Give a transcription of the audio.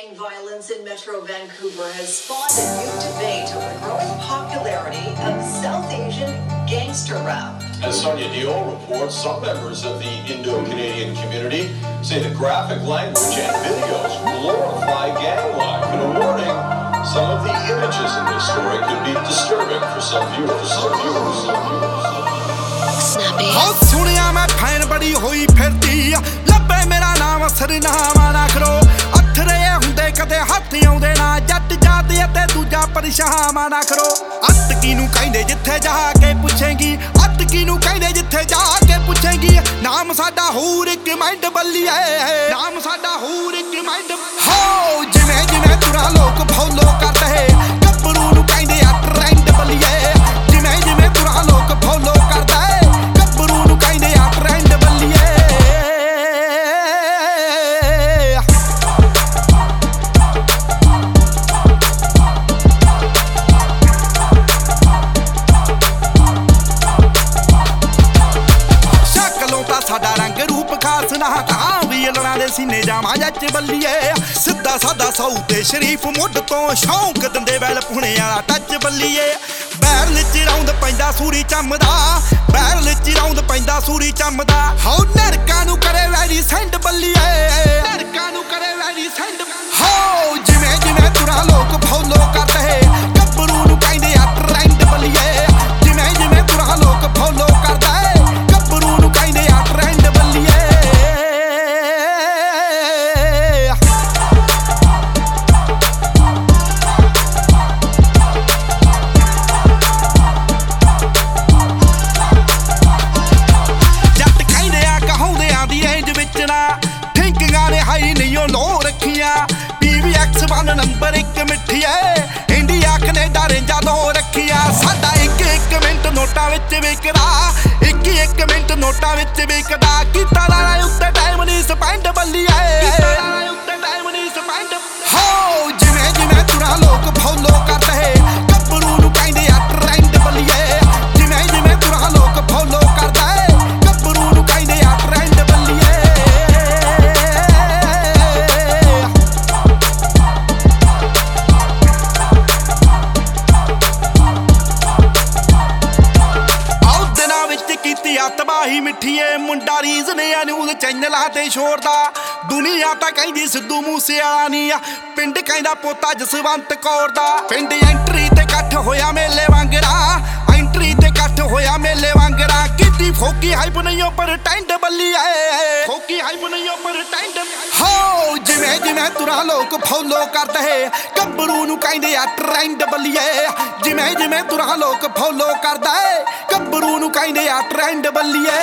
gang violence in Metro Vancouver has spawned a new debate over the growing popularity of South Asian gangster rap. As Sonia Diol reports, some members of the Indo-Canadian community say the graphic language and videos glorify gang life. And a warning, some of the images in this story could be disturbing for some viewers. Some viewers. Some viewers. ਹੋ ਸੁਣਿਆ ਮੈਂ fan ਬੜੀ ਹੋਈ ਫਿਰਦੀ ਆ ਲੱਭੇ ਮੇਰਾ ਨਾਮ ਸਰਨਾਮਾ ਜੱਟ ਅਤੇ ਦੂਜਾ ਪਰਛਾਵਾਂ ਨਾ ਕਰੋ। ਅਤਕੀ ਨੂੰ ਕਹਿੰਦੇ ਜਿੱਥੇ ਜਾ ਕੇ ਪੁੱਛੇਗੀ, ਅਤਕੀ ਨੂੰ ਕਹਿੰਦੇ ਜਿੱਥੇ ਜਾ ਕੇ ਪੁੱਛੇਗੀ। ਨਾਮ ਸਾਡਾ ਹੂਰ ਇੱਕ ਮੈਂਡ ਬੱਲੀਏ, ਨਾਮ ਸਾਡਾ ਹੂਰ ਇੱਕ ਹੋ ਜਿਵੇਂ ਜਿਵੇਂ ਤੁਰਾ ਲੋਕ ਫੋਲੋ ਕਰਦੇ। ਤਾਂ ਸਾਡਾ ਰੰਗ ਰੂਪ ਖਾਸ ਨਾ ਕਾਂ ਵੀ ਲੜਾਂ ਦੇ ਸੀਨੇ ਜਾਵਾਂ ਜੱਜ ਬੱਲੀਏ ਸਿੱਧਾ ਸਾਦਾ ਸੌ ਤੇ ਸ਼ਰੀਫ ਮੁੱਢ ਤੋਂ ਸ਼ੌਂਕ ਦਿੰਦੇ ਵੈਲ ਪੁਣੇ ਵਾਲਾ ਟੱਚ ਬੱਲੀਏ। ਬੈਰਲ ਚ ਰੌਂਦ ਪੈਂਦਾ ਸੂਰੀ ਚੰਮਦਾ ਬੈਰਲ ਚ ਰੌਂਦ ਪੈਂਦਾ ਸੂਰੀ ਚੰਮਦਾ। ਹਉ ਨਰਕਾਂ ਨੂੰ ਕਰੇ ਵੈਰੀ ਸੈਂਡ ਬੱਲੀਏ। ਨਰਕਾਂ ਨੂੰ ਕਰੇ ਵੈਰੀ ਸੈਂਡ ਹੋ ਜਿਵੇਂ ਜਿਵੇਂ ਤੁਰਾ ਲੋਕ ਫੋਲੋ ਕਰਦੇ ਹਾਈ ਨਹੀਂ ਉਹ ਲੋ ਰੱਖੀਆਂ ਪੀਵੀਐਕਸ ਵਨ ਨੰਬਰ ਇੱਕ ਮਿੱਠੀਏ ਇੰਡੀਆ ਕੈਨੇਡਾ ਰੇਂਜਾਂ ਦੋ ਰੱਖੀਆਂ। ਸਾਡਾ ਇੱਕ ਇੱਕ ਮਿੰਟ ਨੋਟਾਂ ਵਿੱਚ ਵਿਕਦਾ। ਇੱਕ ਇੱਕ ਮਿੰਟ ਨੋਟਾਂ ਵਿੱਚ ਵਿਕਦਾ। ਕੀਤਾ ਲਾਲਾ ਉੱਤੇ ਤਬਾਹੀ ਮਿੱਠੀਏ ਮੁੰਡਾ ਰੀਜ਼ ਆ ਨਿਊਜ਼ ਚੈਨਲਾਂ ਤੇ ਛੋੜਦਾ। ਦੁਨੀਆ ਤਾਂ ਕਹਿੰਦੀ ਸਿੱਧੂ ਮੂਸੇਵਾਲਾ ਨਹੀਂ ਆ ਪਿੰਡ ਕਹਿੰਦਾ ਪੋਤਾ ਜਸਵੰਤ ਕੌਰ ਦਾ। ਪਿੰਡ ਐਂਟਰੀ ਤੇ ਇਕੱਠ ਹੋਇਆ ਮੇਲੇ ਵਾਂਗਰਾ, ਐਂਟਰੀ ਤੇ ਇਕੱਠ ਹੋਇਆ ਮੇਲੇ ਵਾਂਗਰਾ। ਕੀਤੀ ਫੋਕੀ ਹਾਈਪ ਨਹੀਂ ਉਹ ਪਰ ਟੈਂਡ ਬੱਲੀਏ ਫੋਕੀ ਹਾਈਪ ਨਹੀਂ ਉਹ ਟੈਂਡ ਹੋ, ਜਿਵੇਂ ਜਿਵੇਂ ਤੁਰਾ ਲੋਕ ਫੋਲੋ ਕਰਦੇ। ਗੱਭਰੂ ਨੂੰ ਕਹਿੰਦੇ ਆ ਟ੍ਰੈਂਡ ਬੱਲੀਏ। ਜਿਵੇਂ ਜਿਵੇਂ ਤੁਰਾ ਲੋਕ ਫੋਲੋ ਕਰਦਾ। ਹੈ ਗੱਭਰੂ ਨੂੰ ਕਹਿੰਦੇ ਆ ਟ੍ਰੈਂਡ ਬੱਲੀਏ।